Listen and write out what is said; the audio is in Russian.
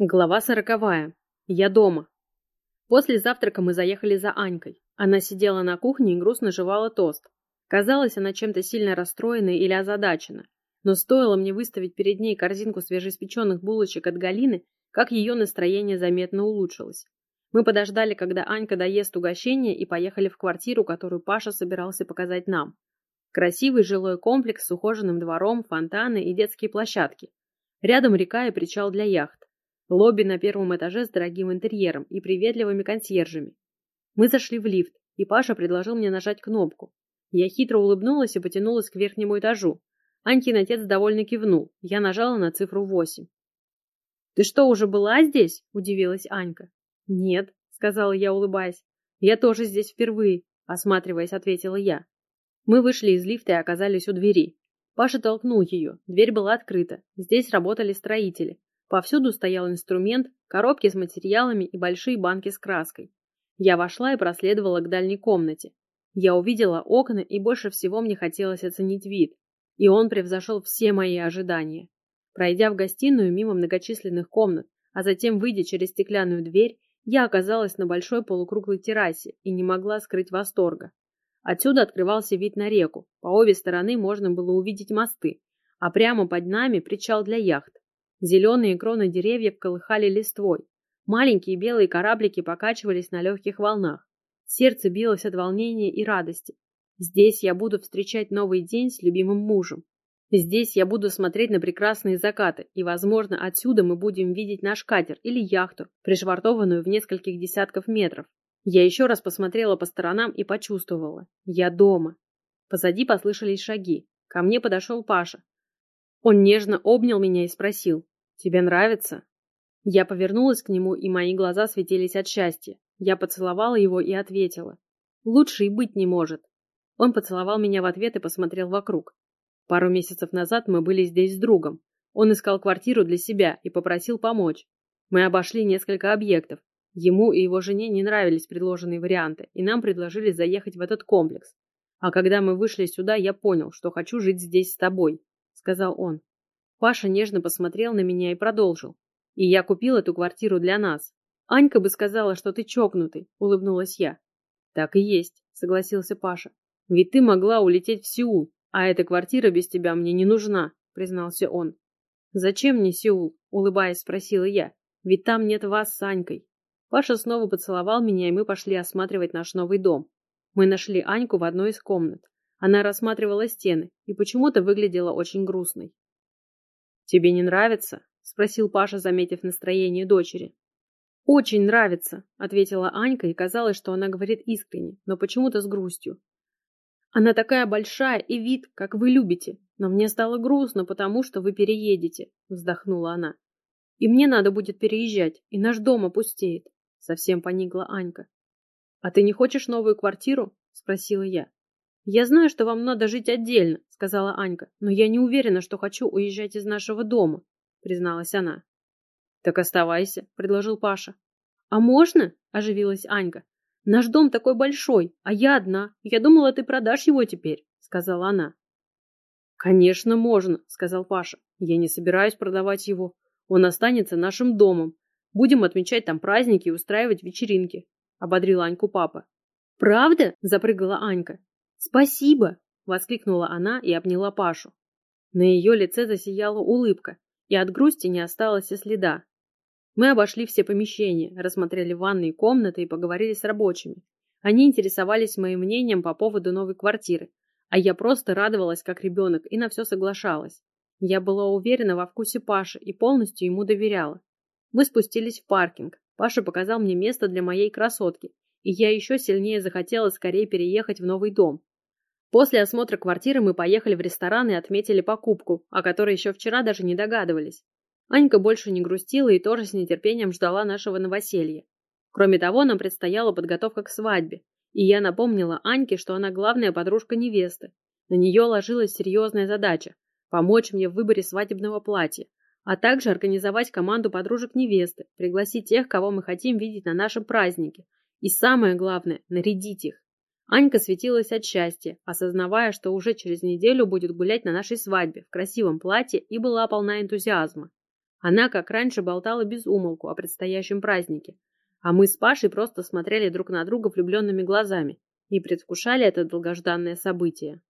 Глава сороковая. Я дома. После завтрака мы заехали за Анькой. Она сидела на кухне и грустно жевала тост. Казалось, она чем-то сильно расстроена или озадачена. Но стоило мне выставить перед ней корзинку свежеиспеченных булочек от Галины, как ее настроение заметно улучшилось. Мы подождали, когда Анька доест угощение, и поехали в квартиру, которую Паша собирался показать нам. Красивый жилой комплекс с ухоженным двором, фонтаны и детские площадки. Рядом река и причал для яхт. Лобби на первом этаже с дорогим интерьером и приветливыми консьержами. Мы зашли в лифт, и Паша предложил мне нажать кнопку. Я хитро улыбнулась и потянулась к верхнему этажу. Анькин отец довольно кивнул. Я нажала на цифру восемь. «Ты что, уже была здесь?» – удивилась Анька. «Нет», – сказала я, улыбаясь. «Я тоже здесь впервые», – осматриваясь, ответила я. Мы вышли из лифта и оказались у двери. Паша толкнул ее. Дверь была открыта. Здесь работали строители. Повсюду стоял инструмент, коробки с материалами и большие банки с краской. Я вошла и проследовала к дальней комнате. Я увидела окна, и больше всего мне хотелось оценить вид. И он превзошел все мои ожидания. Пройдя в гостиную мимо многочисленных комнат, а затем выйдя через стеклянную дверь, я оказалась на большой полукруглой террасе и не могла скрыть восторга. Отсюда открывался вид на реку, по обе стороны можно было увидеть мосты, а прямо под нами причал для яхт. Зеленые кроны деревьев колыхали листвой. Маленькие белые кораблики покачивались на легких волнах. Сердце билось от волнения и радости. Здесь я буду встречать новый день с любимым мужем. Здесь я буду смотреть на прекрасные закаты, и, возможно, отсюда мы будем видеть наш катер или яхту, пришвартованную в нескольких десятков метров. Я еще раз посмотрела по сторонам и почувствовала. Я дома. Позади послышались шаги. Ко мне подошел Паша. Он нежно обнял меня и спросил. «Тебе нравится?» Я повернулась к нему, и мои глаза светились от счастья. Я поцеловала его и ответила. «Лучше и быть не может». Он поцеловал меня в ответ и посмотрел вокруг. Пару месяцев назад мы были здесь с другом. Он искал квартиру для себя и попросил помочь. Мы обошли несколько объектов. Ему и его жене не нравились предложенные варианты, и нам предложили заехать в этот комплекс. А когда мы вышли сюда, я понял, что хочу жить здесь с тобой, сказал он. Паша нежно посмотрел на меня и продолжил. И я купил эту квартиру для нас. Анька бы сказала, что ты чокнутый, улыбнулась я. Так и есть, согласился Паша. Ведь ты могла улететь в Сеул, а эта квартира без тебя мне не нужна, признался он. Зачем мне Сеул? улыбаясь, спросила я. Ведь там нет вас с Анькой. Паша снова поцеловал меня, и мы пошли осматривать наш новый дом. Мы нашли Аньку в одной из комнат. Она рассматривала стены и почему-то выглядела очень грустной. «Тебе не нравится?» — спросил Паша, заметив настроение дочери. «Очень нравится», — ответила Анька, и казалось, что она говорит искренне, но почему-то с грустью. «Она такая большая и вид, как вы любите, но мне стало грустно, потому что вы переедете», — вздохнула она. «И мне надо будет переезжать, и наш дом опустеет», — совсем поникла Анька. «А ты не хочешь новую квартиру?» — спросила я. «Я знаю, что вам надо жить отдельно», — сказала Анька, «но я не уверена, что хочу уезжать из нашего дома», — призналась она. «Так оставайся», — предложил Паша. «А можно?» — оживилась Анька. «Наш дом такой большой, а я одна. Я думала, ты продашь его теперь», — сказала она. «Конечно, можно», — сказал Паша. «Я не собираюсь продавать его. Он останется нашим домом. Будем отмечать там праздники и устраивать вечеринки», — ободрил Аньку папа. «Правда?» — запрыгала Анька. «Спасибо!» — воскликнула она и обняла Пашу. На ее лице засияла улыбка, и от грусти не осталось и следа. Мы обошли все помещения, рассмотрели ванные комнаты и поговорили с рабочими. Они интересовались моим мнением по поводу новой квартиры, а я просто радовалась как ребенок и на все соглашалась. Я была уверена во вкусе Паши и полностью ему доверяла. Мы спустились в паркинг. Паша показал мне место для моей красотки, и я еще сильнее захотела скорее переехать в новый дом. После осмотра квартиры мы поехали в ресторан и отметили покупку, о которой еще вчера даже не догадывались. Анька больше не грустила и тоже с нетерпением ждала нашего новоселья. Кроме того, нам предстояла подготовка к свадьбе, и я напомнила Аньке, что она главная подружка невесты. На нее ложилась серьезная задача – помочь мне в выборе свадебного платья, а также организовать команду подружек невесты, пригласить тех, кого мы хотим видеть на нашем празднике, и самое главное – нарядить их. Анька светилась от счастья, осознавая, что уже через неделю будет гулять на нашей свадьбе в красивом платье и была полна энтузиазма. Она, как раньше, болтала без умолку о предстоящем празднике, а мы с Пашей просто смотрели друг на друга влюбленными глазами и предвкушали это долгожданное событие.